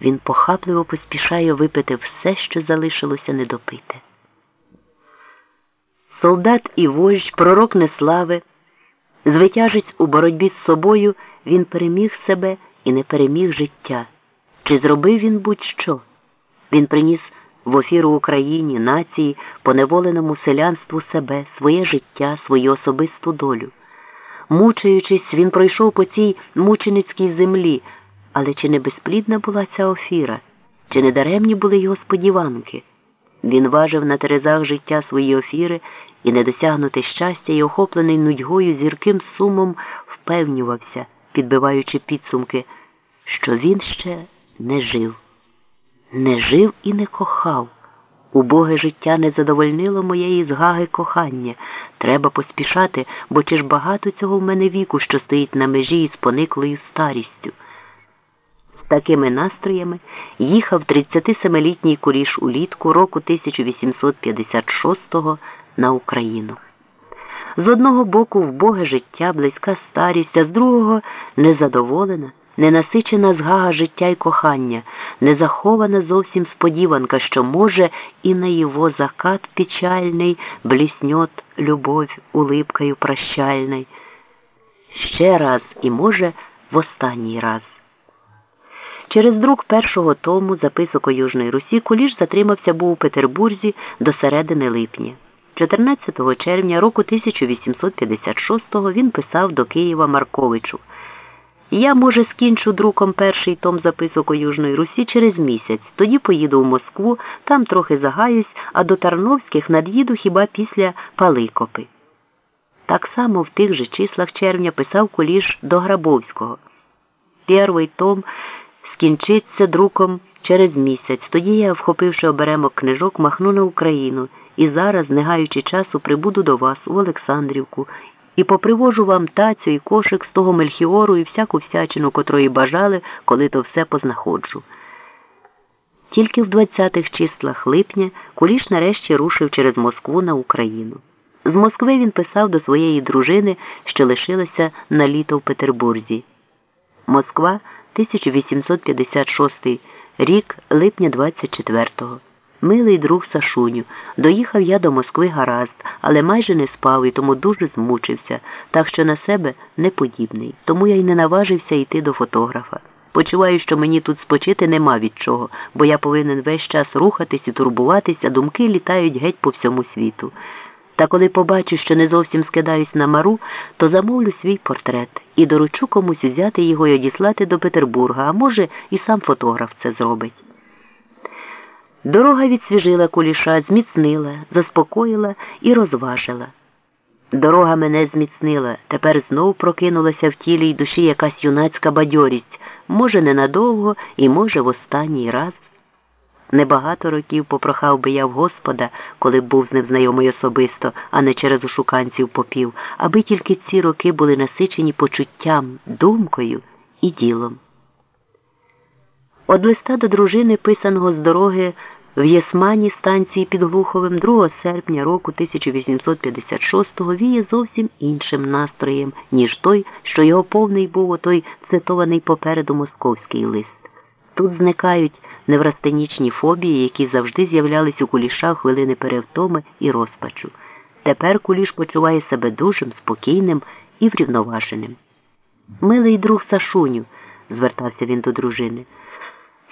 він похапливо поспішає випити все, що залишилося недопите. Солдат і вождь, пророк неслави, звитяжець у боротьбі з собою, він переміг себе і не переміг життя. Чи зробив він будь-що? Він приніс в офіру Україні, нації, поневоленому селянству себе, своє життя, свою особисту долю. Мучаючись, він пройшов по цій мученицькій землі, але чи не безплідна була ця офіра, чи не даремні були його сподіванки? Він важив на терезах життя свої офіри і недосягнуте щастя і охоплений нудьгою зірким сумом впевнювався, підбиваючи підсумки, що він ще не жив, не жив і не кохав. Убоге життя не задовольнило моєї згаги кохання. Треба поспішати, бо чи ж багато цього в мене віку, що стоїть на межі із пониклою старістю. Такими настроями їхав 37-літній куріш улітку року 1856-го на Україну. З одного боку вбоге життя, близька старість, а з другого незадоволена, ненасичена згага життя й кохання, незахована зовсім сподіванка, що може і на його закат печальний блісньот любов улипкою прощальний. Ще раз і, може, в останній раз. Через друк першого тому записок о Южної Русі Куліш затримався був у Петербурзі до середини липня. 14 червня року 1856-го він писав до Києва Марковичу. Я, може, скінчу друком перший том записок у Южної Русі через місяць, тоді поїду в Москву, там трохи загаюсь, а до Тарновських над'їду хіба після Паликопи. Так само в тих же числах червня писав Куліш до Грабовського. Перший том скінчиться друком через місяць. Тоді я, вхопивши оберемок книжок, махну на Україну і зараз, не гаючи часу, прибуду до вас у Олександрівку і попривожу вам тацю і кошик з того мельхіору і всяку всячину, котрої бажали, коли то все познаходжу. Тільки в 20-х числах липня Куліш нарешті рушив через Москву на Україну. З Москви він писав до своєї дружини, що лишилася на літо в Петербурзі. Москва, 1856 рік, липня 24-го. Милий друг Сашуню, доїхав я до Москви гаразд, але майже не спав і тому дуже змучився, так що на себе неподібний. Тому я й не наважився йти до фотографа. Почуваю, що мені тут спочити нема від чого, бо я повинен весь час рухатись і турбуватись, а думки літають геть по всьому світу. Та коли побачу, що не зовсім скидаюсь на мару, то замовлю свій портрет і доручу комусь взяти його і одіслати до Петербурга, а може, і сам фотограф це зробить. Дорога відсвіжила куліша, зміцнила, заспокоїла і розважила. Дорога мене зміцнила, тепер знов прокинулася в тілі й душі якась юнацька бадьорість, може, ненадовго і, може, в останній раз. Небагато років попрохав би я в Господа, коли б був з ним знайомий особисто, а не через ушуканців попів, аби тільки ці роки були насичені почуттям, думкою і ділом. Од листа до дружини, писаного з дороги в Єсмані станції під Глуховим 2 серпня року 1856-го віє зовсім іншим настроєм, ніж той, що його повний був отой цитований попереду московський лист. Тут зникають неврастенічні фобії, які завжди з'являлись у куліша хвилини перевтоми і розпачу. Тепер куліш почуває себе дужим, спокійним і врівноваженим. Милий друг Сашуню, звертався він до дружини.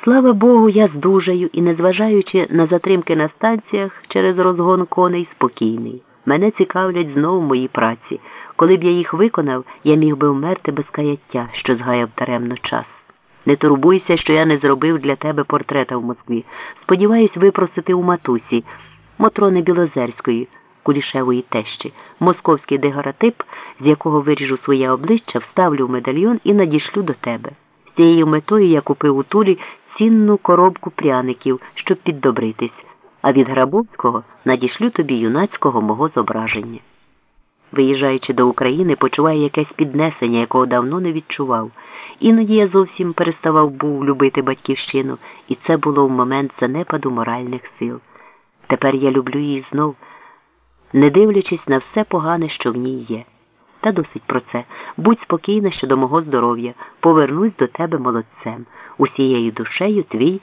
Слава Богу, я здужаю і, незважаючи на затримки на станціях через розгон коней, спокійний. Мене цікавлять знову мої праці. Коли б я їх виконав, я міг би вмерти без каяття, що згаяв даремно час. Не турбуйся, що я не зробив для тебе портрета в Москві. Сподіваюсь випросити у матусі, Мотрони Білозерської, кулішевої тещі, московський дегоратип, з якого виріжу своє обличчя, вставлю в медальйон і надішлю до тебе. З цією метою я купив у Тулі цінну коробку пряників, щоб піддобритись, а від Грабовського надішлю тобі юнацького мого зображення. Виїжджаючи до України, почуває якесь піднесення, якого давно не відчував. Іноді я зовсім переставав був любити батьківщину, і це було в момент занепаду моральних сил. Тепер я люблю її знов, не дивлячись на все погане, що в ній є. Та досить про це. Будь спокійна щодо мого здоров'я. Повернусь до тебе молодцем. Усією душею твій